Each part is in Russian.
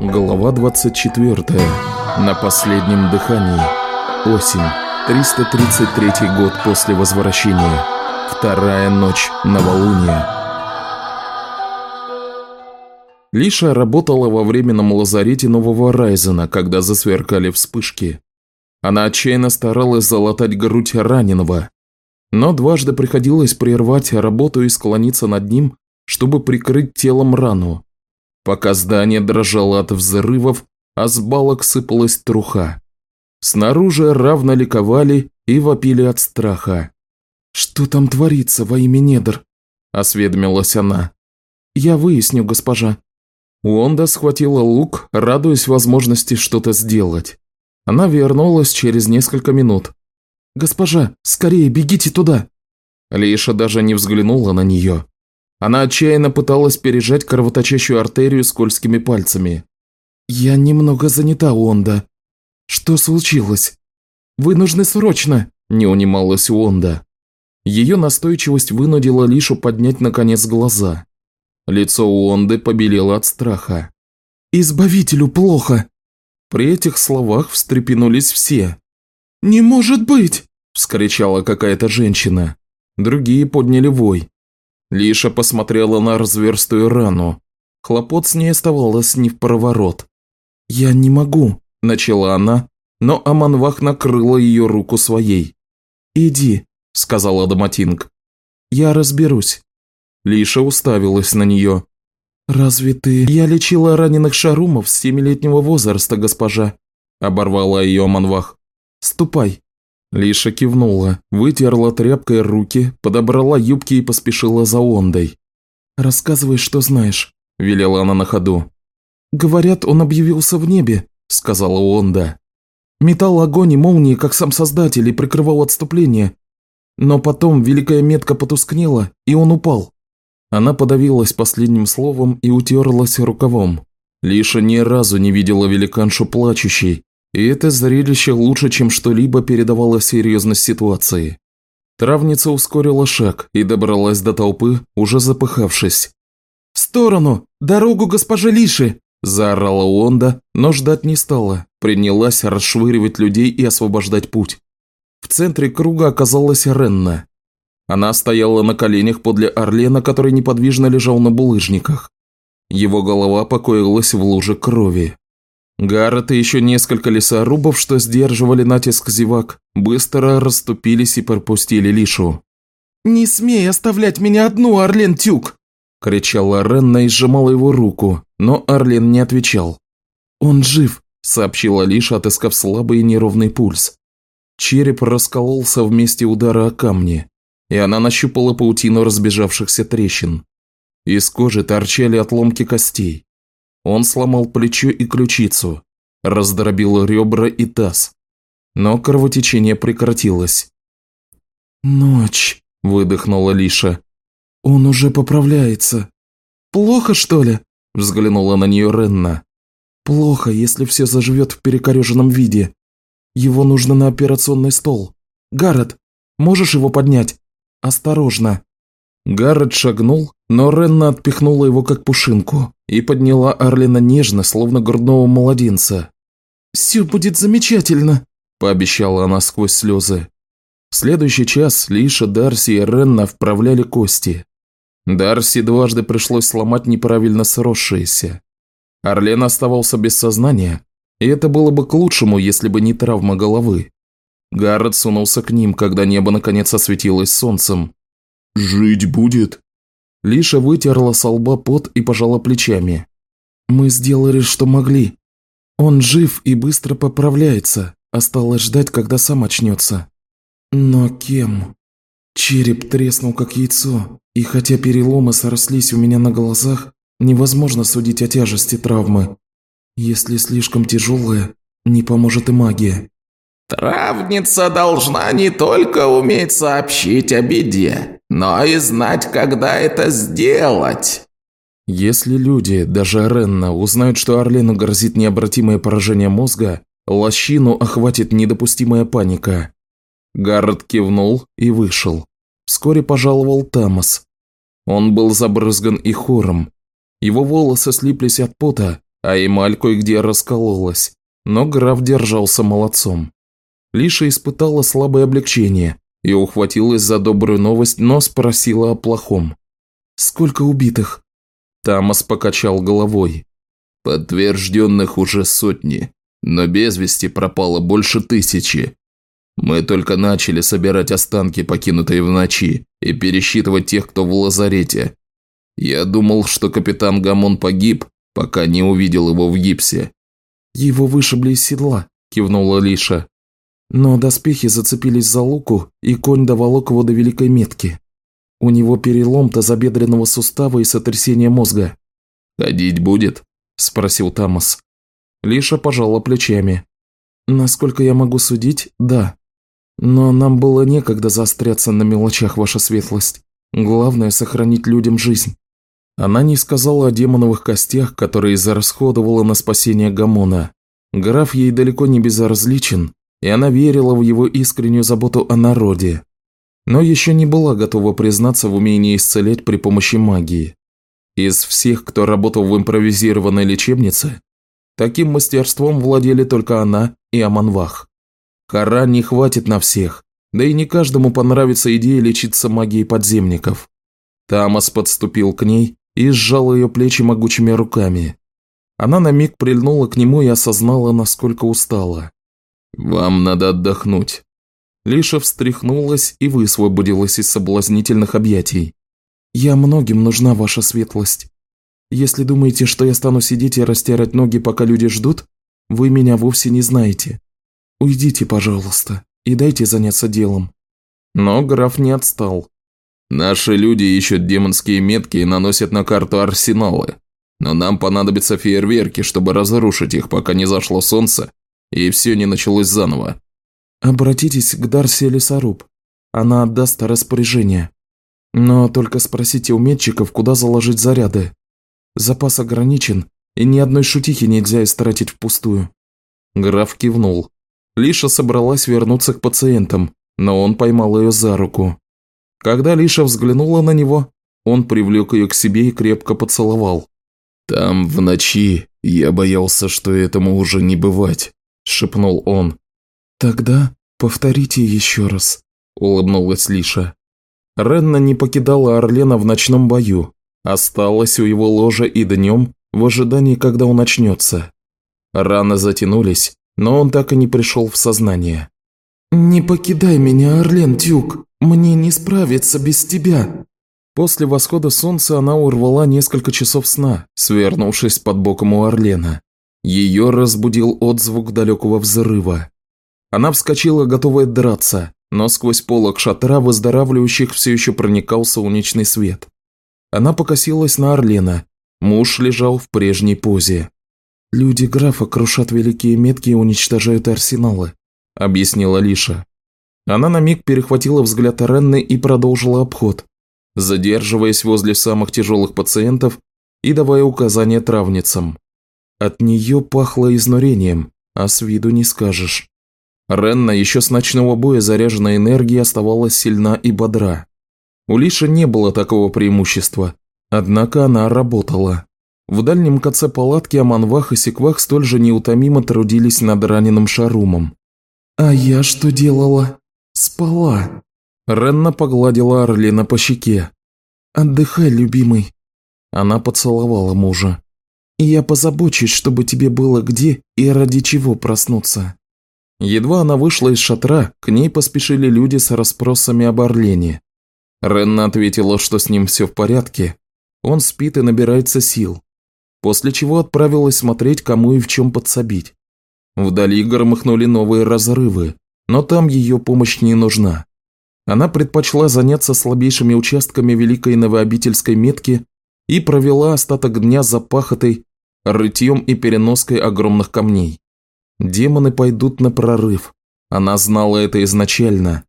Глава 24. На последнем дыхании. Осень. 333 год после возвращения. Вторая ночь новолуния. Лиша работала во временном лазарете Нового Райзена, когда засверкали вспышки. Она отчаянно старалась залатать грудь раненого, но дважды приходилось прервать работу и склониться над ним, чтобы прикрыть телом рану пока здание дрожало от взрывов, а с балок сыпалась труха. Снаружи равно ликовали и вопили от страха. «Что там творится во имя недр?» – осведомилась она. «Я выясню, госпожа». Уонда схватила лук, радуясь возможности что-то сделать. Она вернулась через несколько минут. «Госпожа, скорее бегите туда!» Лиша даже не взглянула на нее. Она отчаянно пыталась пережать кровоточащую артерию скользкими пальцами. «Я немного занята, Уонда. Что случилось? Вы нужны срочно!» – не унималась Уонда. Ее настойчивость вынудила Лишу поднять наконец глаза. Лицо Уонды побелело от страха. «Избавителю плохо!» При этих словах встрепенулись все. «Не может быть!» – вскричала какая-то женщина. Другие подняли вой. Лиша посмотрела на разверстую рану. Хлопот с ней оставалось не в проворот. «Я не могу», – начала она, но Аманвах накрыла ее руку своей. «Иди», – сказала Даматинг. «Я разберусь». Лиша уставилась на нее. «Разве ты...» «Я лечила раненых шарумов с семилетнего возраста, госпожа», – оборвала ее Аманвах. «Ступай». Лиша кивнула, вытерла тряпкой руки, подобрала юбки и поспешила за Ондой. «Рассказывай, что знаешь», – велела она на ходу. «Говорят, он объявился в небе», – сказала Онда. «Метал огонь и молнии, как сам Создатель, и прикрывал отступление. Но потом великая метка потускнела, и он упал». Она подавилась последним словом и утерлась рукавом. Лиша ни разу не видела великаншу плачущей, и это зрелище лучше, чем что-либо передавало серьезность ситуации. Травница ускорила шаг и добралась до толпы, уже запыхавшись. «В сторону! Дорогу госпоже Лиши!» – заорала Уонда, но ждать не стала, принялась расшвыривать людей и освобождать путь. В центре круга оказалась Ренна. Она стояла на коленях подле Орлена, который неподвижно лежал на булыжниках. Его голова покоилась в луже крови. Гаррет и еще несколько лесорубов, что сдерживали натиск зевак, быстро расступились и пропустили Лишу. «Не смей оставлять меня одну, Орлен Тюк!» – кричала Ренна и сжимала его руку, но Орлен не отвечал. «Он жив», – сообщила Лиша, отыскав слабый и неровный пульс. Череп раскололся вместе удара о камни, и она нащупала паутину разбежавшихся трещин. Из кожи торчали отломки костей. Он сломал плечо и ключицу, раздробил ребра и таз. Но кровотечение прекратилось. «Ночь», – выдохнула Лиша. «Он уже поправляется». «Плохо, что ли?» – взглянула на нее Ренна. «Плохо, если все заживет в перекореженном виде. Его нужно на операционный стол. Гаррет, можешь его поднять? Осторожно». Гаррет шагнул, но Ренна отпихнула его как пушинку и подняла Арлина нежно, словно грудного младенца. «Все будет замечательно», – пообещала она сквозь слезы. В следующий час Лиша, Дарси и Ренна вправляли кости. Дарси дважды пришлось сломать неправильно сросшиеся. Орлен оставался без сознания, и это было бы к лучшему, если бы не травма головы. Гаррет сунулся к ним, когда небо наконец осветилось солнцем. «Жить будет?» Лиша вытерла со лба пот и пожала плечами. «Мы сделали, что могли. Он жив и быстро поправляется. Осталось ждать, когда сам очнется. Но кем? Череп треснул, как яйцо, и хотя переломы срослись у меня на глазах, невозможно судить о тяжести травмы. Если слишком тяжелая, не поможет и магия. Травница должна не только уметь сообщить о беде, но и знать, когда это сделать. Если люди, даже Ренна, узнают, что Орлену грозит необратимое поражение мозга, лощину охватит недопустимая паника. Гаррет кивнул и вышел. Вскоре пожаловал Тамас. Он был забрызган и хором. Его волосы слиплись от пота, а эмаль кое-где раскололась, но граф держался молодцом. Лиша испытала слабое облегчение и ухватилась за добрую новость, но спросила о плохом. «Сколько убитых?» Тамас покачал головой. «Подтвержденных уже сотни, но без вести пропало больше тысячи. Мы только начали собирать останки, покинутые в ночи, и пересчитывать тех, кто в лазарете. Я думал, что капитан Гамон погиб, пока не увидел его в гипсе». «Его вышибли из седла», – кивнула Лиша. Но доспехи зацепились за луку, и конь доволок его до великой метки. У него перелом тазобедренного сустава и сотрясение мозга. «Ходить будет?» – спросил Тамас. Лиша пожала плечами. «Насколько я могу судить, да. Но нам было некогда заостряться на мелочах, ваша светлость. Главное – сохранить людям жизнь». Она не сказала о демоновых костях, которые израсходовала на спасение Гамона. Граф ей далеко не безразличен, и она верила в его искреннюю заботу о народе, но еще не была готова признаться в умении исцелять при помощи магии. Из всех, кто работал в импровизированной лечебнице, таким мастерством владели только она и Аманвах. Кора не хватит на всех, да и не каждому понравится идея лечиться магией подземников. Тамас подступил к ней и сжал ее плечи могучими руками. Она на миг прильнула к нему и осознала, насколько устала. «Вам надо отдохнуть». Лиша встряхнулась и высвободилась из соблазнительных объятий. «Я многим нужна ваша светлость. Если думаете, что я стану сидеть и растирать ноги, пока люди ждут, вы меня вовсе не знаете. Уйдите, пожалуйста, и дайте заняться делом». Но граф не отстал. «Наши люди ищут демонские метки и наносят на карту арсеналы. Но нам понадобятся фейерверки, чтобы разрушить их, пока не зашло солнце и все не началось заново. Обратитесь к Дарси Лесоруб. Она отдаст распоряжение. Но только спросите у метчиков, куда заложить заряды. Запас ограничен, и ни одной шутихи нельзя истратить впустую. Граф кивнул. Лиша собралась вернуться к пациентам, но он поймал ее за руку. Когда Лиша взглянула на него, он привлек ее к себе и крепко поцеловал. «Там, в ночи, я боялся, что этому уже не бывать. – шепнул он. «Тогда повторите еще раз», – улыбнулась Лиша. Ренна не покидала Орлена в ночном бою, осталась у его ложа и днем в ожидании, когда он очнется. Раны затянулись, но он так и не пришел в сознание. «Не покидай меня, Орлен Тюк, мне не справиться без тебя!» После восхода солнца она урвала несколько часов сна, свернувшись под боком у Орлена. Ее разбудил отзвук далекого взрыва. Она вскочила, готовая драться, но сквозь полок шатра выздоравливающих все еще проникал солнечный свет. Она покосилась на Орлена. Муж лежал в прежней позе. «Люди графа крушат великие метки и уничтожают арсеналы», – объяснила Лиша. Она на миг перехватила взгляд Ренны и продолжила обход, задерживаясь возле самых тяжелых пациентов и давая указания травницам. От нее пахло изнурением, а с виду не скажешь. Ренна еще с ночного боя заряженной энергией оставалась сильна и бодра. У Лиши не было такого преимущества, однако она работала. В дальнем конце палатки Аманвах и Секвах столь же неутомимо трудились над раненым Шарумом. «А я что делала? Спала!» Ренна погладила Орлина по щеке. «Отдыхай, любимый!» Она поцеловала мужа и я позабочусь, чтобы тебе было где и ради чего проснуться». Едва она вышла из шатра, к ней поспешили люди с расспросами об Орлене. Ренна ответила, что с ним все в порядке, он спит и набирается сил, после чего отправилась смотреть, кому и в чем подсобить. Вдали громыхнули новые разрывы, но там ее помощь не нужна. Она предпочла заняться слабейшими участками Великой Новообительской метки и провела остаток дня за пахотой рытьем и переноской огромных камней. Демоны пойдут на прорыв. Она знала это изначально.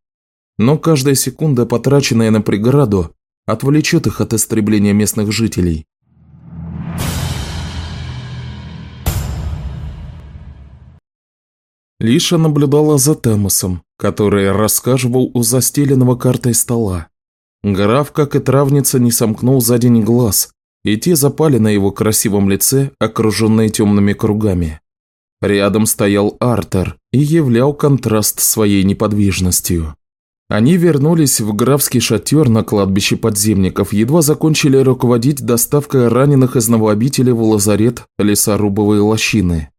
Но каждая секунда, потраченная на преграду, отвлечет их от истребления местных жителей. Лиша наблюдала за Темосом, который рассказывал у застеленного картой стола. Граф, как и травница, не сомкнул за день глаз, и те запали на его красивом лице, окруженные темными кругами. Рядом стоял Артер и являл контраст своей неподвижностью. Они вернулись в графский шатер на кладбище подземников, едва закончили руководить доставкой раненых из новообители в лазарет лесорубовой лощины.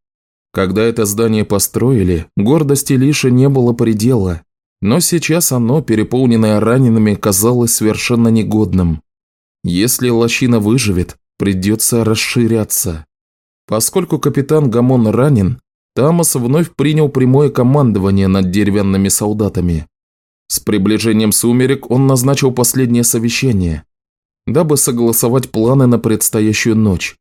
Когда это здание построили, гордости Лиши не было предела, но сейчас оно, переполненное ранеными, казалось совершенно негодным. Если лощина выживет, придется расширяться. Поскольку капитан Гамон ранен, Тамас вновь принял прямое командование над деревянными солдатами. С приближением сумерек он назначил последнее совещание, дабы согласовать планы на предстоящую ночь.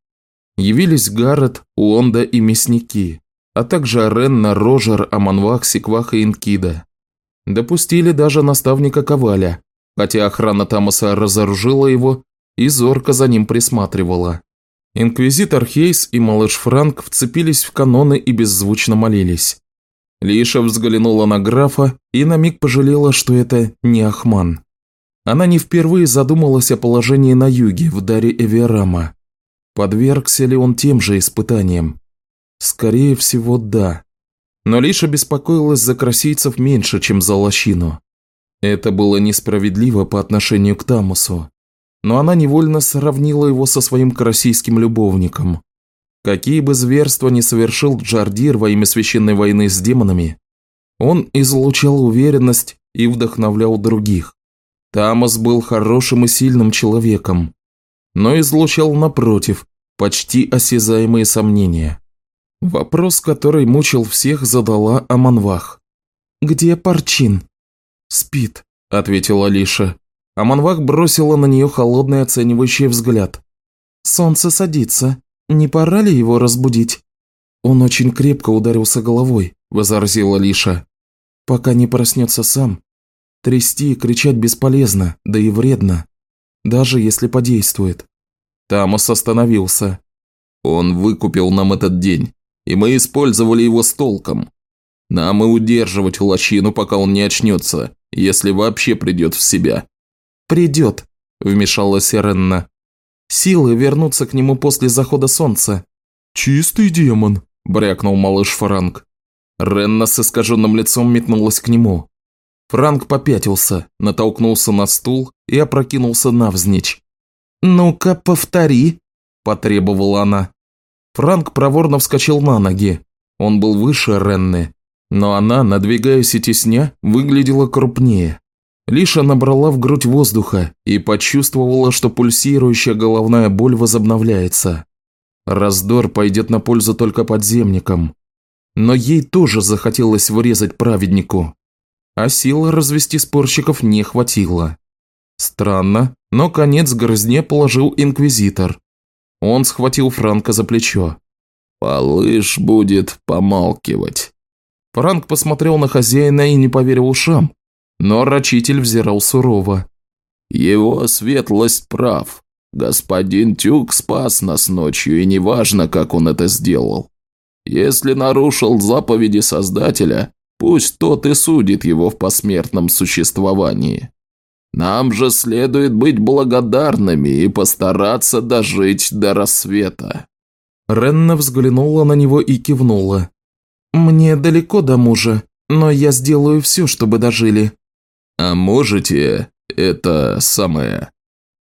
Явились Гаррет, Уонда и мясники, а также Ренна, Рожер, Аманвах, Секвах и Инкида. Допустили даже наставника Коваля, хотя охрана Тамаса разоружила его и зорко за ним присматривала. Инквизитор Хейс и малыш Франк вцепились в каноны и беззвучно молились. Лиша взглянула на графа и на миг пожалела, что это не Ахман. Она не впервые задумалась о положении на юге, в даре Эверама. Подвергся ли он тем же испытаниям? Скорее всего, да. Но Лиша беспокоилась за красийцев меньше, чем за лощину. Это было несправедливо по отношению к Тамусу. Но она невольно сравнила его со своим красийским любовником. Какие бы зверства ни совершил Джардир во имя священной войны с демонами, он излучал уверенность и вдохновлял других. Тамас был хорошим и сильным человеком, но излучал напротив почти осязаемые сомнения. Вопрос, который мучил всех, задала Аманвах. «Где Парчин?» «Спит», – ответила Алиша. Аманвах бросила на нее холодный оценивающий взгляд. «Солнце садится. Не пора ли его разбудить?» «Он очень крепко ударился головой», – возразила Лиша. «Пока не проснется сам. Трясти и кричать бесполезно, да и вредно. Даже если подействует». Тамос остановился. «Он выкупил нам этот день, и мы использовали его с толком. Нам и удерживать лощину, пока он не очнется, если вообще придет в себя». «Придет», – вмешалась Ренна. Силы вернутся к нему после захода солнца. «Чистый демон», – брякнул малыш Франк. Ренна с искаженным лицом метнулась к нему. Франк попятился, натолкнулся на стул и опрокинулся навзничь. «Ну-ка, повтори», – потребовала она. Франк проворно вскочил на ноги. Он был выше Ренны, но она, надвигаясь и тесня, выглядела крупнее. Лиша набрала в грудь воздуха и почувствовала, что пульсирующая головная боль возобновляется. Раздор пойдет на пользу только подземникам. Но ей тоже захотелось врезать праведнику. А силы развести спорщиков не хватило. Странно, но конец грызне положил инквизитор. Он схватил Франка за плечо. «Малыш будет помалкивать». Франк посмотрел на хозяина и не поверил ушам. Но рачитель взирал сурово. «Его светлость прав. Господин Тюк спас нас ночью, и неважно, как он это сделал. Если нарушил заповеди Создателя, пусть тот и судит его в посмертном существовании. Нам же следует быть благодарными и постараться дожить до рассвета». Ренна взглянула на него и кивнула. «Мне далеко до мужа, но я сделаю все, чтобы дожили». «А можете это самое?»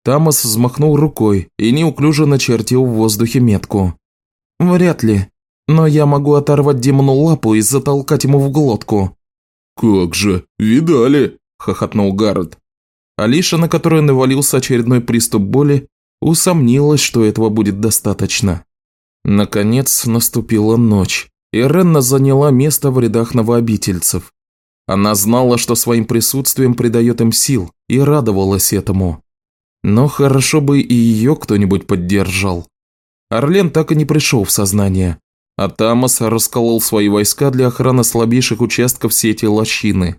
Тамас взмахнул рукой и неуклюже начертил в воздухе метку. «Вряд ли. Но я могу оторвать демону лапу и затолкать ему в глотку». «Как же, видали?» – хохотнул Гаррет. Алиша, на которую навалился очередной приступ боли, усомнилась, что этого будет достаточно. Наконец наступила ночь, и Ренна заняла место в рядах новообительцев. Она знала, что своим присутствием придает им сил, и радовалась этому. Но хорошо бы и ее кто-нибудь поддержал. Орлен так и не пришел в сознание, а Тамас расколол свои войска для охраны слабейших участков сети лощины,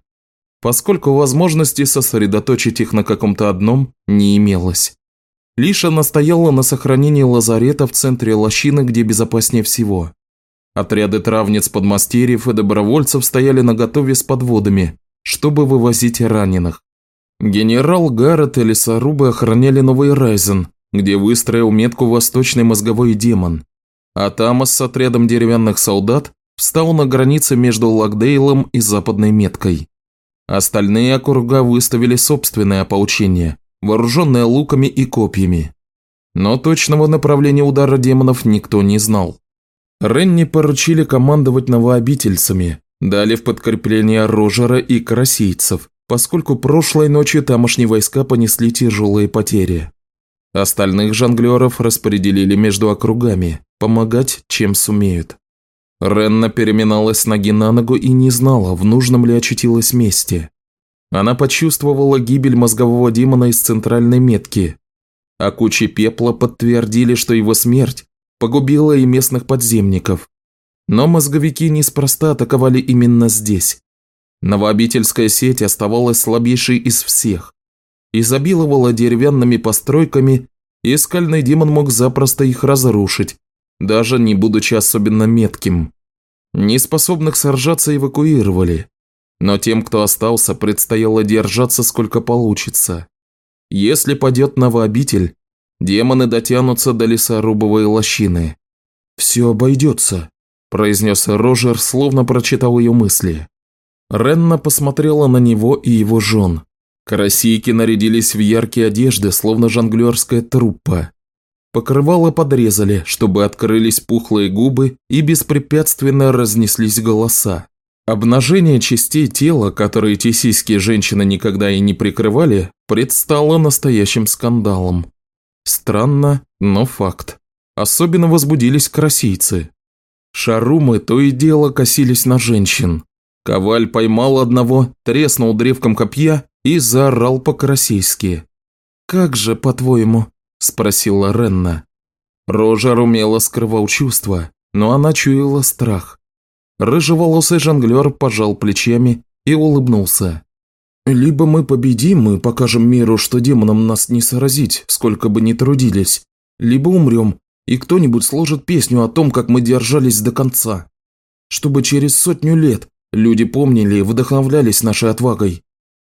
поскольку возможности сосредоточить их на каком-то одном не имелось. Лиша настояла на сохранении лазарета в центре лощины, где безопаснее всего. Отряды травниц подмастерьев и добровольцев стояли наготове с подводами, чтобы вывозить раненых. Генерал Гаррет и лесорубы охраняли Новый Райзен, где выстроил метку восточный мозговой демон, а Тамас с отрядом деревянных солдат встал на границе между Лакдейлом и западной меткой. Остальные округа выставили собственное ополчение, вооруженное луками и копьями. Но точного направления удара демонов никто не знал. Ренни поручили командовать новообительцами, дали в подкрепление Рожера и Карасийцев, поскольку прошлой ночью тамошние войска понесли тяжелые потери. Остальных жонглеров распределили между округами, помогать, чем сумеют. Ренна переминалась с ноги на ногу и не знала, в нужном ли очутилась месте. Она почувствовала гибель мозгового демона из центральной метки, а кучи пепла подтвердили, что его смерть погубила и местных подземников. Но мозговики неспроста атаковали именно здесь. Новообительская сеть оставалась слабейшей из всех. Изобиловала деревянными постройками, и скальный демон мог запросто их разрушить, даже не будучи особенно метким. Неспособных сражаться эвакуировали, но тем, кто остался, предстояло держаться сколько получится. Если падет новообитель, демоны дотянутся до лесорубовой лощины. «Все обойдется», – произнес Рожер, словно прочитал ее мысли. Ренна посмотрела на него и его жен. Карасийки нарядились в яркие одежды, словно жонглерская труппа. Покрывало подрезали, чтобы открылись пухлые губы и беспрепятственно разнеслись голоса. Обнажение частей тела, которые тесийские женщины никогда и не прикрывали, предстало настоящим скандалом. Странно, но факт. Особенно возбудились красийцы. Шарумы то и дело косились на женщин. Коваль поймал одного, треснул древком копья и заорал по-карасийски. «Как же, по-твоему?» – спросила Ренна. Рожер умело скрывал чувства, но она чуяла страх. Рыжеволосый жонглер пожал плечами и улыбнулся. «Либо мы победим и покажем миру, что демонам нас не сразить, сколько бы ни трудились, либо умрем, и кто-нибудь сложит песню о том, как мы держались до конца. Чтобы через сотню лет люди помнили и вдохновлялись нашей отвагой».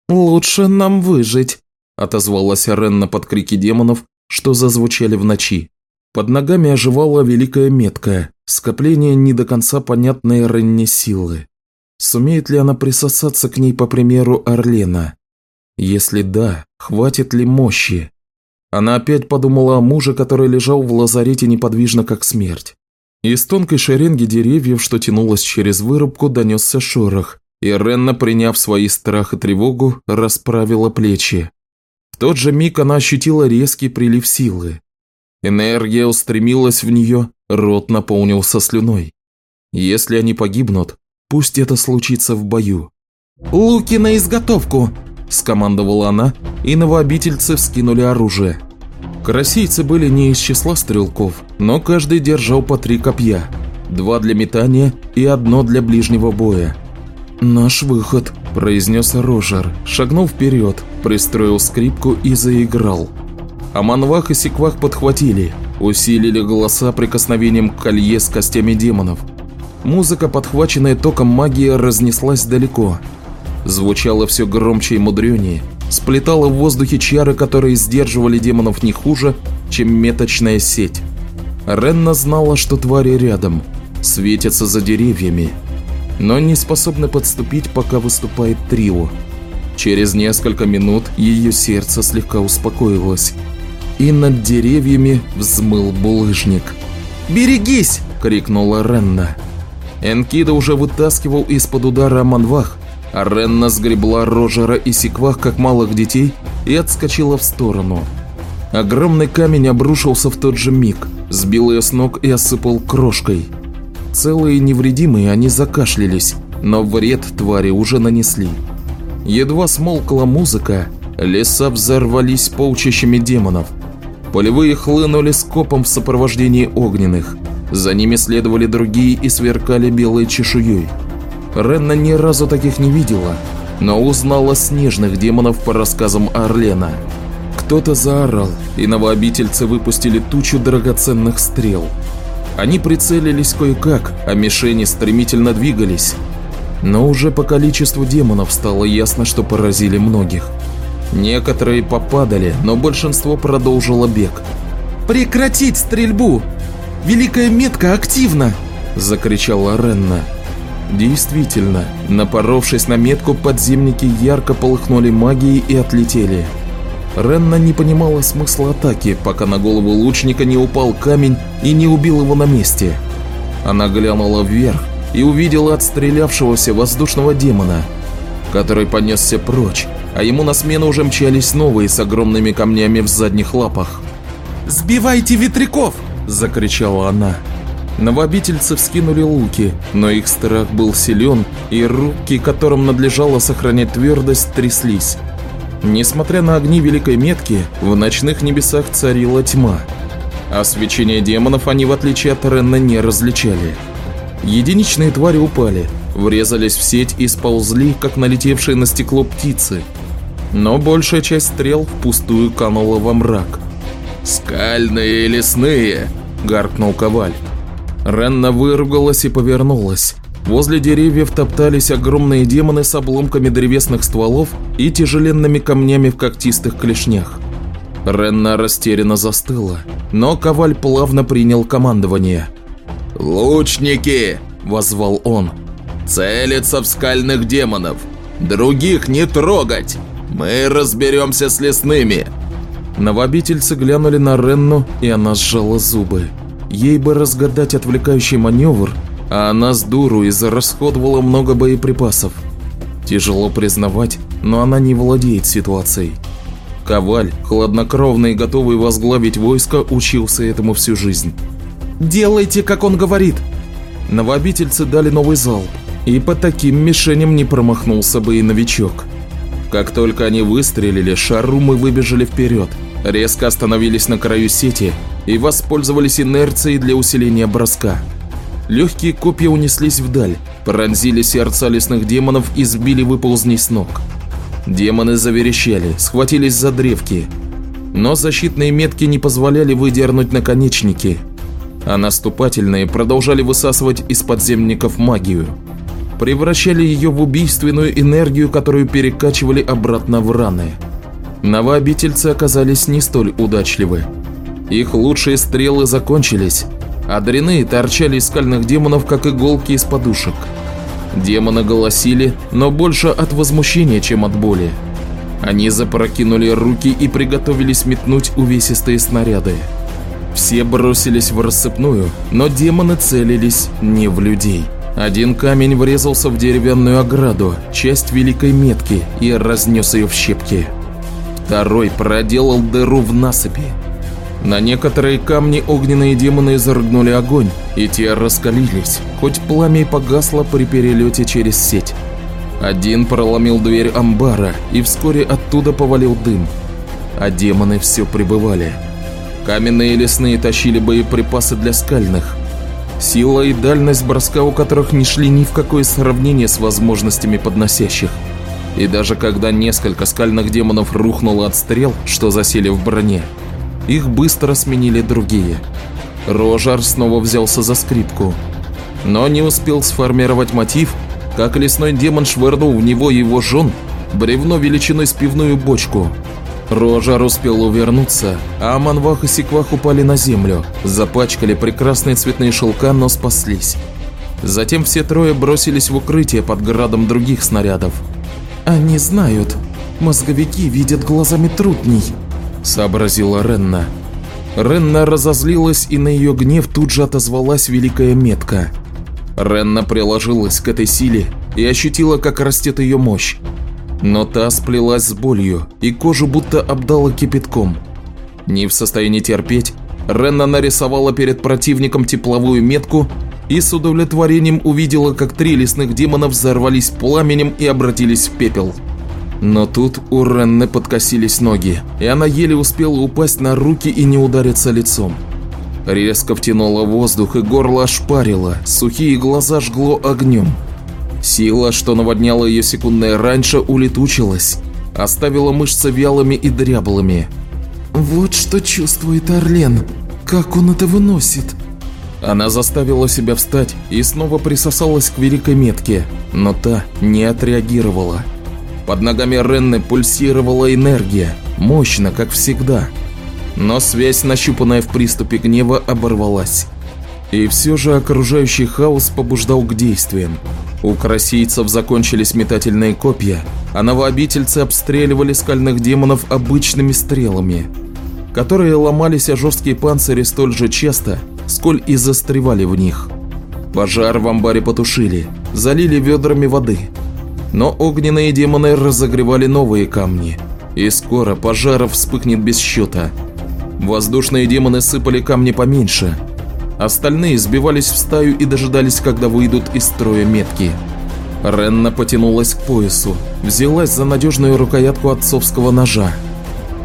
«Лучше нам выжить», – отозвалась Ренна под крики демонов, что зазвучали в ночи. Под ногами оживала великая метка, скопление не до конца понятной Ренне силы. Сумеет ли она присосаться к ней по примеру Орлена? Если да, хватит ли мощи? Она опять подумала о муже, который лежал в лазарете неподвижно как смерть. Из тонкой шеренги деревьев, что тянулась через вырубку, донесся шорох, и Ренна, приняв свои страх и тревогу, расправила плечи. В тот же миг она ощутила резкий прилив силы. Энергия устремилась в нее, рот наполнился слюной. Если они погибнут, пусть это случится в бою. «Луки на изготовку!» – скомандовала она, и новообительцы вскинули оружие. Карасийцы были не из числа стрелков, но каждый держал по три копья. Два для метания и одно для ближнего боя. «Наш выход», – произнес Рожер, шагнул вперед, пристроил скрипку и заиграл. А Манвах и Секвах подхватили, усилили голоса прикосновением к колье с костями демонов. Музыка, подхваченная током магии, разнеслась далеко. Звучало все громче и мудренее, сплетало в воздухе чары, которые сдерживали демонов не хуже, чем меточная сеть. Ренна знала, что твари рядом, светятся за деревьями, но не способны подступить, пока выступает трио. Через несколько минут ее сердце слегка успокоилось, и над деревьями взмыл булыжник. «Берегись!» – крикнула Ренна. Энкида уже вытаскивал из-под удара Манвах, а Ренна сгребла Рожера и Секвах, как малых детей, и отскочила в сторону. Огромный камень обрушился в тот же миг, сбил ее с ног и осыпал крошкой – Целые невредимые они закашлялись, но вред твари уже нанесли. Едва смолкла музыка, леса взорвались полчищами демонов. Полевые хлынули скопом в сопровождении огненных. За ними следовали другие и сверкали белой чешуей. Ренна ни разу таких не видела, но узнала снежных демонов по рассказам Орлена. Кто-то заорал, и новообительцы выпустили тучу драгоценных стрел – они прицелились кое-как, а мишени стремительно двигались. Но уже по количеству демонов стало ясно, что поразили многих. Некоторые попадали, но большинство продолжило бег. «Прекратить стрельбу! Великая метка активна!» – закричала Ренна. Действительно, напоровшись на метку, подземники ярко полыхнули магией и отлетели. Ренна не понимала смысла атаки, пока на голову лучника не упал камень и не убил его на месте. Она глянула вверх и увидела отстрелявшегося воздушного демона, который понесся прочь, а ему на смену уже мчались новые с огромными камнями в задних лапах. «Сбивайте ветряков!» – закричала она. Новобительцы вскинули луки, но их страх был силен, и руки, которым надлежало сохранять твердость, тряслись. Несмотря на огни Великой Метки, в ночных небесах царила тьма. А свечение демонов они, в отличие от Ренна, не различали. Единичные твари упали, врезались в сеть и сползли, как налетевшие на стекло птицы. Но большая часть стрел впустую канула во мрак. «Скальные и лесные!» – гаркнул Коваль. Ренна выругалась и повернулась. Возле деревьев топтались огромные демоны с обломками древесных стволов и тяжеленными камнями в когтистых клешнях. Ренна растерянно застыла, но Коваль плавно принял командование. «Лучники!» – возвал он. «Целиться в скальных демонов! Других не трогать! Мы разберемся с лесными!» Новобительцы глянули на Ренну, и она сжала зубы. Ей бы разгадать отвлекающий маневр, а она с дуру израсходовала много боеприпасов. Тяжело признавать, но она не владеет ситуацией. Коваль, хладнокровный и готовый возглавить войско, учился этому всю жизнь. «Делайте, как он говорит!» Новобительцы дали новый залп, и по таким мишеням не промахнулся бы и новичок. Как только они выстрелили, шарумы выбежали вперед, резко остановились на краю сети и воспользовались инерцией для усиления броска. Легкие копья унеслись вдаль, пронзили сердца лесных демонов и сбили выползней с ног. Демоны заверещали, схватились за древки, но защитные метки не позволяли выдернуть наконечники, а наступательные продолжали высасывать из подземников магию. Превращали ее в убийственную энергию, которую перекачивали обратно в раны. Новообительцы оказались не столь удачливы. Их лучшие стрелы закончились, а дряные торчали из скальных демонов, как иголки из подушек. Демоны голосили, но больше от возмущения, чем от боли. Они запрокинули руки и приготовились метнуть увесистые снаряды. Все бросились в рассыпную, но демоны целились не в людей. Один камень врезался в деревянную ограду, часть великой метки, и разнес ее в щепки. Второй проделал дыру в насыпи. На некоторые камни огненные демоны изрыгнули огонь, и те раскалились, хоть пламя и погасло при перелете через сеть. Один проломил дверь амбара, и вскоре оттуда повалил дым. А демоны все пребывали. Каменные лесные тащили боеприпасы для скальных. Сила и дальность броска у которых не шли ни в какое сравнение с возможностями подносящих. И даже когда несколько скальных демонов рухнуло от стрел, что засели в броне, их быстро сменили другие. Рожар снова взялся за скрипку. Но не успел сформировать мотив, как лесной демон швырнул в него его жен бревно величиной с пивную бочку. Рожар успел увернуться, а Аманвах и Секвах упали на землю, запачкали прекрасные цветные шелка, но спаслись. Затем все трое бросились в укрытие под градом других снарядов. «Они знают. Мозговики видят глазами трудней», – сообразила Ренна. Ренна разозлилась, и на ее гнев тут же отозвалась Великая Метка. Ренна приложилась к этой силе и ощутила, как растет ее мощь. Но та сплелась с болью, и кожу будто обдала кипятком. Не в состоянии терпеть, Ренна нарисовала перед противником тепловую метку и с удовлетворением увидела, как три лесных демона взорвались пламенем и обратились в пепел. Но тут у Ренны подкосились ноги, и она еле успела упасть на руки и не удариться лицом. Резко втянула воздух и горло ошпарило, сухие глаза жгло огнем. Сила, что наводняла ее секундное раньше, улетучилась, оставила мышцы вялыми и дряблыми. «Вот что чувствует Орлен, как он это выносит», она заставила себя встать и снова присосалась к великой метке, но та не отреагировала. Под ногами Ренны пульсировала энергия, мощно, как всегда. Но связь, нащупанная в приступе гнева, оборвалась. И все же окружающий хаос побуждал к действиям. У красийцев закончились метательные копья, а новообительцы обстреливали скальных демонов обычными стрелами, которые ломались о жесткие панцири столь же часто, сколь и застревали в них. Пожар в амбаре потушили, залили ведрами воды. Но огненные демоны разогревали новые камни, и скоро пожаров вспыхнет без счета. Воздушные демоны сыпали камни поменьше – Остальные сбивались в стаю и дожидались, когда выйдут из строя метки. Ренна потянулась к поясу, взялась за надежную рукоятку отцовского ножа.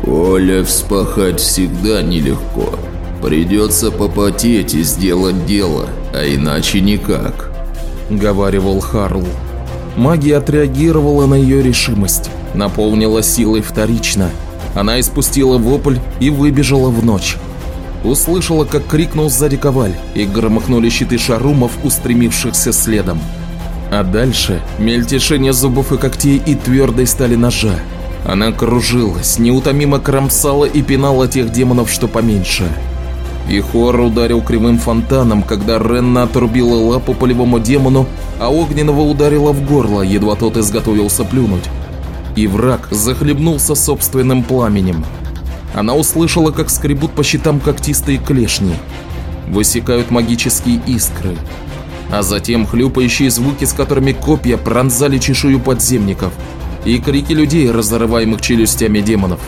«Оля, вспахать всегда нелегко. Придется попотеть и сделать дело, а иначе никак», – говаривал Харл. Магия отреагировала на ее решимость, наполнила силой вторично. Она испустила вопль и выбежала в ночь. Услышала, как крикнул сзади коваль, и громыхнули щиты шарумов, устремившихся следом. А дальше мельтешение зубов и когтей и твердой стали ножа. Она кружилась, неутомимо кромсала и пинала тех демонов, что поменьше. И Хор ударил кривым фонтаном, когда Ренна отрубила лапу полевому демону, а огненного ударила в горло, едва тот изготовился плюнуть. И враг захлебнулся собственным пламенем – она услышала, как скребут по щитам когтистые клешни. Высекают магические искры. А затем хлюпающие звуки, с которыми копья пронзали чешую подземников. И крики людей, разрываемых челюстями демонов.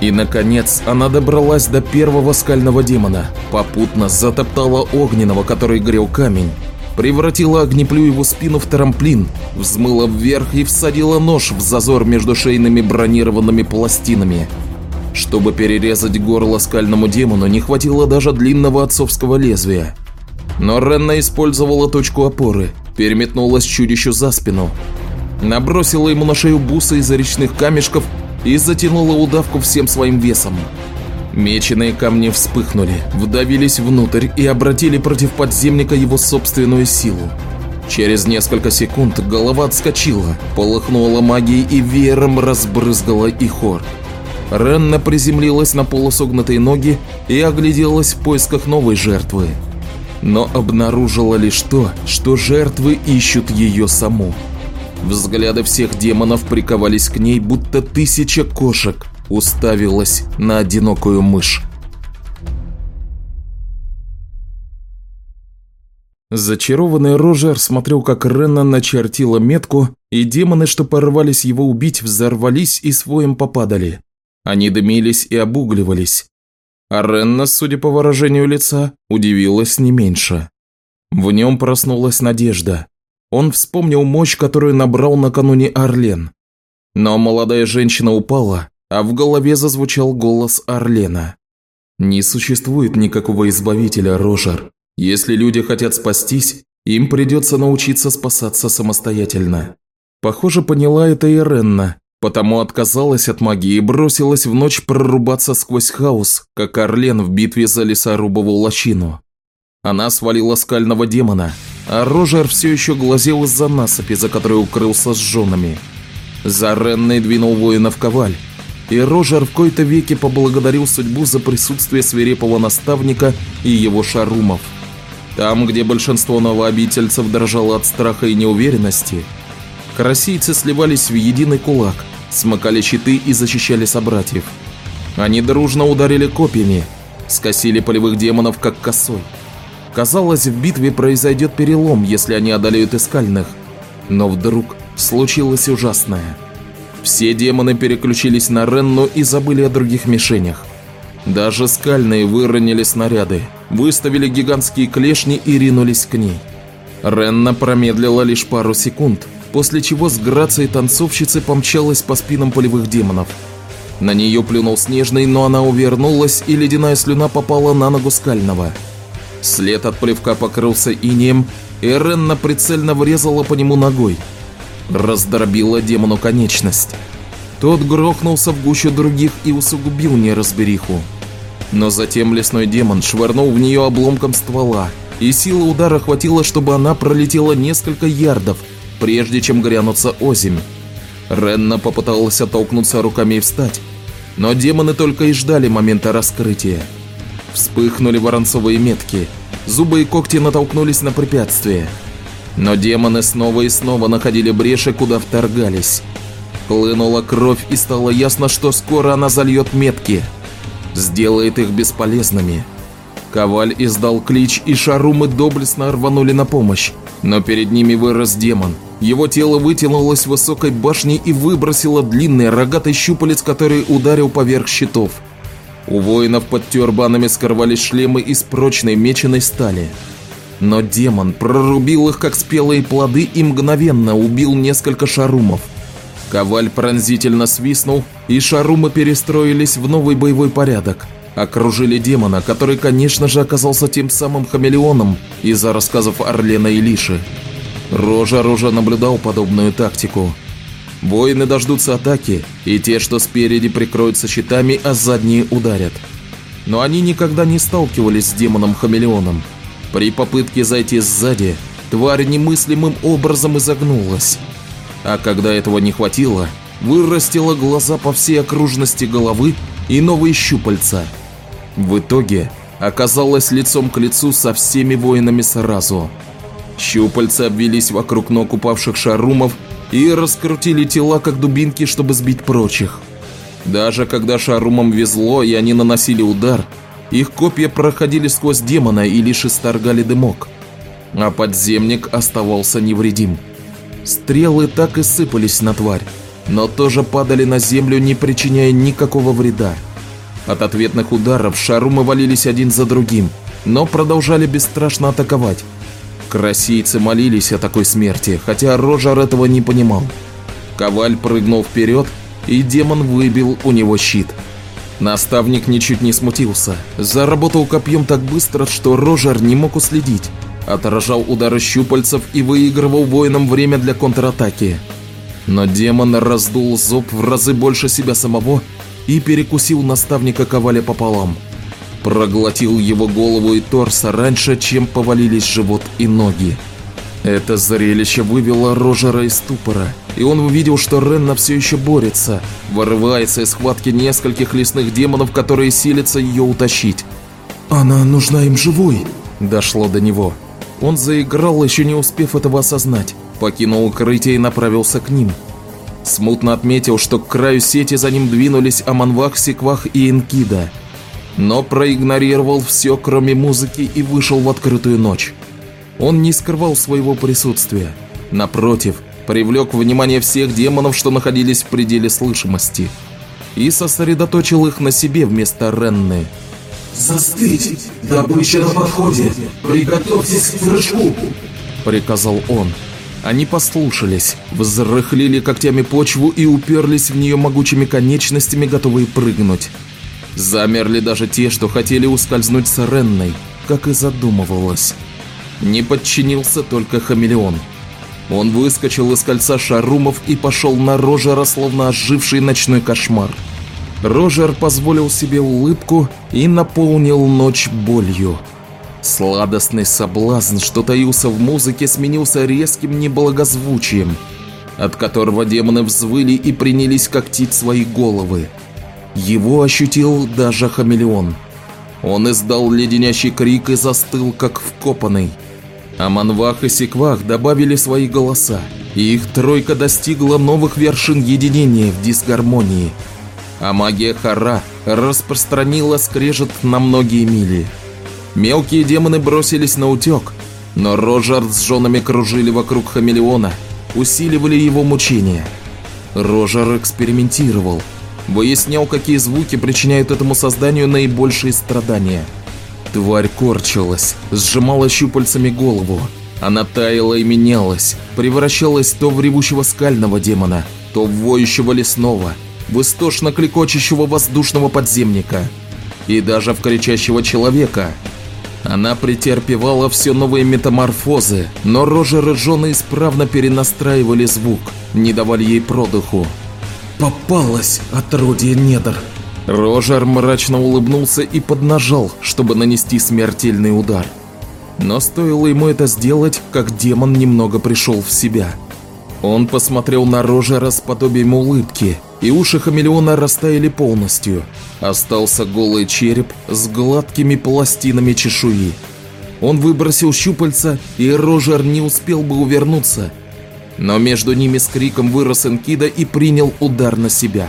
И, наконец, она добралась до первого скального демона. Попутно затоптала огненного, который грел камень. Превратила огнеплюеву спину в трамплин, взмыла вверх и всадила нож в зазор между шейными бронированными пластинами. Чтобы перерезать горло скальному демону, не хватило даже длинного отцовского лезвия. Но Ренна использовала точку опоры, переметнулась чудищу за спину, набросила ему на шею бусы из речных камешков и затянула удавку всем своим весом. Меченые камни вспыхнули, вдавились внутрь и обратили против подземника его собственную силу. Через несколько секунд голова отскочила, полыхнула магией и веером разбрызгала и хор. Ренна приземлилась на полусогнутые ноги и огляделась в поисках новой жертвы. Но обнаружила лишь то, что жертвы ищут ее саму. Взгляды всех демонов приковались к ней, будто тысяча кошек уставилась на одинокую мышь. Зачарованный Рожер смотрел, как Ренна начертила метку, и демоны, что порвались его убить, взорвались и своим попадали. Они дымились и обугливались. А Ренна, судя по выражению лица, удивилась не меньше. В нем проснулась надежда. Он вспомнил мощь, которую набрал накануне Орлен. Но молодая женщина упала, а в голове зазвучал голос Орлена. «Не существует никакого избавителя, Рожер. Если люди хотят спастись, им придется научиться спасаться самостоятельно». Похоже, поняла это и Ренна, Потому отказалась от магии и бросилась в ночь прорубаться сквозь хаос, как Орлен в битве за лесорубову лощину. Она свалила скального демона, а Рожер все еще глазел из-за насыпи, за которой укрылся с женами. За Ренной двинул воина в коваль, и Рожер в кои-то веке поблагодарил судьбу за присутствие свирепого наставника и его шарумов. Там, где большинство новообительцев дрожало от страха и неуверенности – Карасийцы сливались в единый кулак, смыкали щиты и защищали собратьев. Они дружно ударили копьями, скосили полевых демонов как косой. Казалось, в битве произойдет перелом, если они одолеют искальных. Но вдруг случилось ужасное. Все демоны переключились на Ренну и забыли о других мишенях. Даже скальные выронили снаряды, выставили гигантские клешни и ринулись к ней. Ренна промедлила лишь пару секунд, после чего с грацией танцовщицы помчалась по спинам полевых демонов. На нее плюнул Снежный, но она увернулась, и ледяная слюна попала на ногу Скального. След от плевка покрылся инеем, и Ренна прицельно врезала по нему ногой. Раздробила демону конечность. Тот грохнулся в гущу других и усугубил неразбериху. Но затем лесной демон швырнул в нее обломком ствола, и сила удара хватило, чтобы она пролетела несколько ярдов – прежде чем грянуться озимь. Ренна попыталась оттолкнуться руками и встать, Но демоны только и ждали момента раскрытия. Вспыхнули воронцовые метки, зубы и когти натолкнулись на препятствие. Но демоны снова и снова находили бреши, куда вторгались. Хлынула кровь и стало ясно, что скоро она зальет метки. Сделает их бесполезными. Коваль издал клич, и шарумы доблестно рванули на помощь. Но перед ними вырос демон. Его тело вытянулось высокой башне и выбросило длинный рогатый щупалец, который ударил поверх щитов. У воинов под тюрбанами скрывались шлемы из прочной меченой стали. Но демон прорубил их, как спелые плоды, и мгновенно убил несколько шарумов. Коваль пронзительно свистнул, и шарумы перестроились в новый боевой порядок. Окружили демона, который, конечно же, оказался тем самым хамелеоном из-за рассказов Орлена и Лиши. Рожа Рожа наблюдал подобную тактику. Воины дождутся атаки, и те, что спереди прикроются щитами, а задние ударят. Но они никогда не сталкивались с демоном-хамелеоном. При попытке зайти сзади, тварь немыслимым образом изогнулась. А когда этого не хватило, вырастила глаза по всей окружности головы и новые щупальца. В итоге оказалась лицом к лицу со всеми воинами сразу. Щупальца обвелись вокруг ног упавших шарумов и раскрутили тела, как дубинки, чтобы сбить прочих. Даже когда шарумам везло и они наносили удар, их копья проходили сквозь демона и лишь исторгали дымок. А подземник оставался невредим. Стрелы так и сыпались на тварь, но тоже падали на землю, не причиняя никакого вреда. От ответных ударов шарумы валились один за другим, но продолжали бесстрашно атаковать. Красийцы молились о такой смерти, хотя Рожар этого не понимал. Коваль прыгнул вперед, и демон выбил у него щит. Наставник ничуть не смутился, заработал копьем так быстро, что Рожар не мог уследить. Отражал удары щупальцев и выигрывал воинам время для контратаки. Но демон раздул зуб в разы больше себя самого и перекусил наставника Коваля пополам – проглотил его голову и торс раньше, чем повалились живот и ноги. Это зрелище вывело Рожера из ступора, и он увидел, что Ренна все еще борется, вырывается из схватки нескольких лесных демонов, которые силятся ее утащить. «Она нужна им живой!» – дошло до него. Он заиграл, еще не успев этого осознать, покинул укрытие и направился к ним. Смутно отметил, что к краю сети за ним двинулись Аманвах, Секвах и Энкида – но проигнорировал все, кроме музыки, и вышел в открытую ночь. Он не скрывал своего присутствия. Напротив, привлек внимание всех демонов, что находились в пределе слышимости, и сосредоточил их на себе вместо Ренны. «Застыть! Добыча на подходе! Приготовьтесь к прыжку!» – приказал он. Они послушались, взрыхлили когтями почву и уперлись в нее могучими конечностями, готовые прыгнуть. Замерли даже те, что хотели ускользнуть с Ренной, как и задумывалось. Не подчинился только хамелеон. Он выскочил из кольца шарумов и пошел на Рожера, словно оживший ночной кошмар. Рожер позволил себе улыбку и наполнил ночь болью. Сладостный соблазн, что таился в музыке, сменился резким неблагозвучием, от которого демоны взвыли и принялись когтить свои головы. Его ощутил даже хамелеон. Он издал леденящий крик и застыл, как вкопанный. А Манвах и Секвах добавили свои голоса, и их тройка достигла новых вершин единения в дисгармонии. А магия Хара распространила скрежет на многие мили. Мелкие демоны бросились на утек, но Рожард с женами кружили вокруг хамелеона, усиливали его мучения. Рожар экспериментировал – Выяснял, какие звуки причиняют этому созданию наибольшие страдания. Тварь корчилась, сжимала щупальцами голову. Она таяла и менялась, превращалась то в ревущего скального демона, то в воющего лесного, в истошно клекочущего воздушного подземника и даже в кричащего человека. Она претерпевала все новые метаморфозы, но рожи рыжоны исправно перенастраивали звук, не давали ей продыху. Попалась, отродье недр. Рожер мрачно улыбнулся и поднажал, чтобы нанести смертельный удар. Но стоило ему это сделать, как демон немного пришел в себя. Он посмотрел на Рожера с подобием улыбки и уши хамелеона растаяли полностью. Остался голый череп с гладкими пластинами чешуи. Он выбросил щупальца, и Рожер не успел бы увернуться. Но между ними с криком вырос Энкида и принял удар на себя.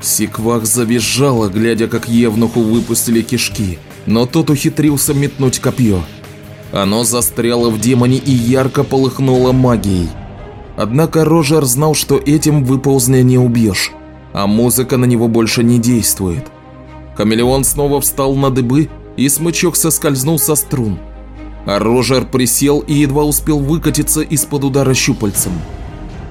Сиквах завизжала, глядя, как Евнуху выпустили кишки, но тот ухитрился метнуть копье. Оно застряло в демоне и ярко полыхнуло магией. Однако Рожер знал, что этим выползня не убьешь, а музыка на него больше не действует. Хамелеон снова встал на дыбы, и смычок соскользнул со струн. А Рожер присел и едва успел выкатиться из-под удара щупальцем.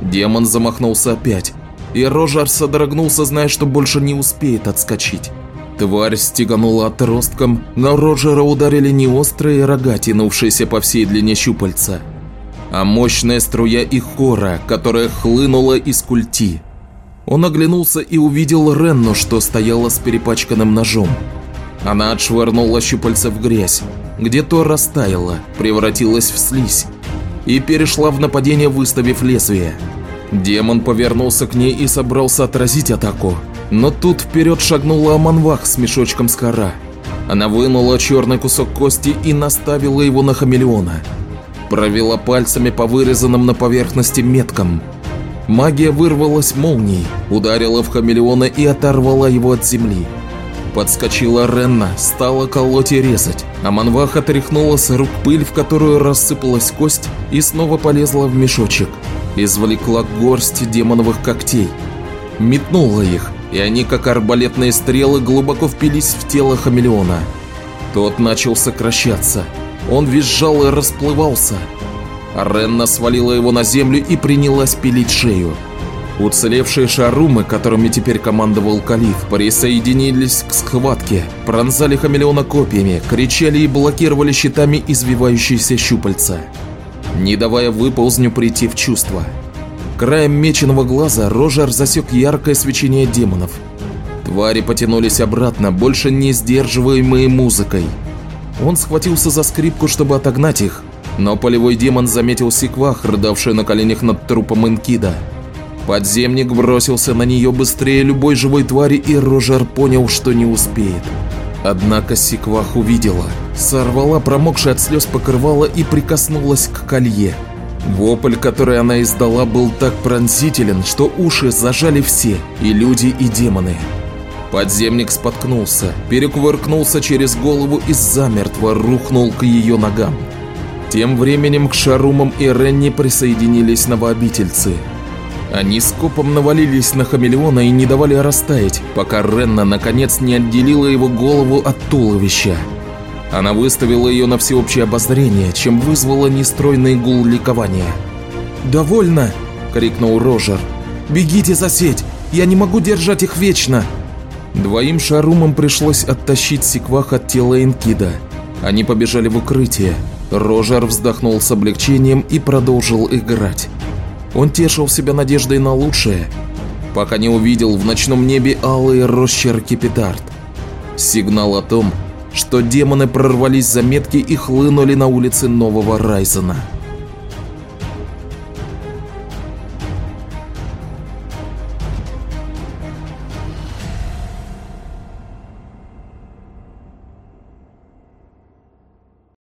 Демон замахнулся опять, и Рожер содрогнулся, зная, что больше не успеет отскочить. Тварь стеганула отростком, но Роджера ударили не острые рога, тянувшиеся по всей длине щупальца, а мощная струя ихора, которая хлынула из культи. Он оглянулся и увидел Ренну, что стояла с перепачканным ножом. Она отшвырнула щупальца в грязь, где то растаяло, превратилась в слизь и перешла в нападение, выставив лезвие. Демон повернулся к ней и собрался отразить атаку, но тут вперед шагнула Аманвах с мешочком с. Она вынула черный кусок кости и наставила его на хамелеона – провела пальцами по вырезанным на поверхности меткам. Магия вырвалась молнией, ударила в хамелеона и оторвала его от земли. Подскочила Ренна, стала колоть и резать, а Манвах отряхнула с рук пыль, в которую рассыпалась кость, и снова полезла в мешочек. Извлекла горсть демоновых когтей. Метнула их, и они, как арбалетные стрелы, глубоко впились в тело хамелеона. Тот начал сокращаться – он визжал и расплывался. Ренна свалила его на землю и принялась пилить шею. Уцелевшие шарумы, которыми теперь командовал Калиф, присоединились к схватке, пронзали хамелеона копьями, кричали и блокировали щитами извивающиеся щупальца, не давая выползню прийти в чувство. Краем меченого глаза Рожер засек яркое свечение демонов. Твари потянулись обратно, больше не сдерживаемые музыкой – он схватился за скрипку, чтобы отогнать их, но полевой демон заметил секвах, рыдавшую на коленях над трупом Инкида. Подземник бросился на нее быстрее любой живой твари, и Рожер понял, что не успеет. Однако Секвах увидела, сорвала промокшее от слез покрывало и прикоснулась к колье. Вопль, который она издала, был так пронзителен, что уши зажали все, и люди, и демоны. Подземник споткнулся, перекувыркнулся через голову и замертво рухнул к ее ногам. Тем временем к Шарумам и Ренни присоединились новообительцы. Они скопом навалились на хамелеона и не давали растаять, пока Ренна наконец не отделила его голову от туловища. Она выставила ее на всеобщее обозрение, чем вызвала нестройный гул ликования. «Довольно!» – крикнул Рожер. «Бегите за сеть! Я не могу держать их вечно!» Двоим шарумам пришлось оттащить секвах от тела Энкида. Они побежали в укрытие. Рожар вздохнул с облегчением и продолжил играть. Он тешил себя надеждой на лучшее, пока не увидел в ночном небе алые росчерки петард. Сигнал о том, что демоны прорвались за метки и хлынули на улицы Нового Райзена.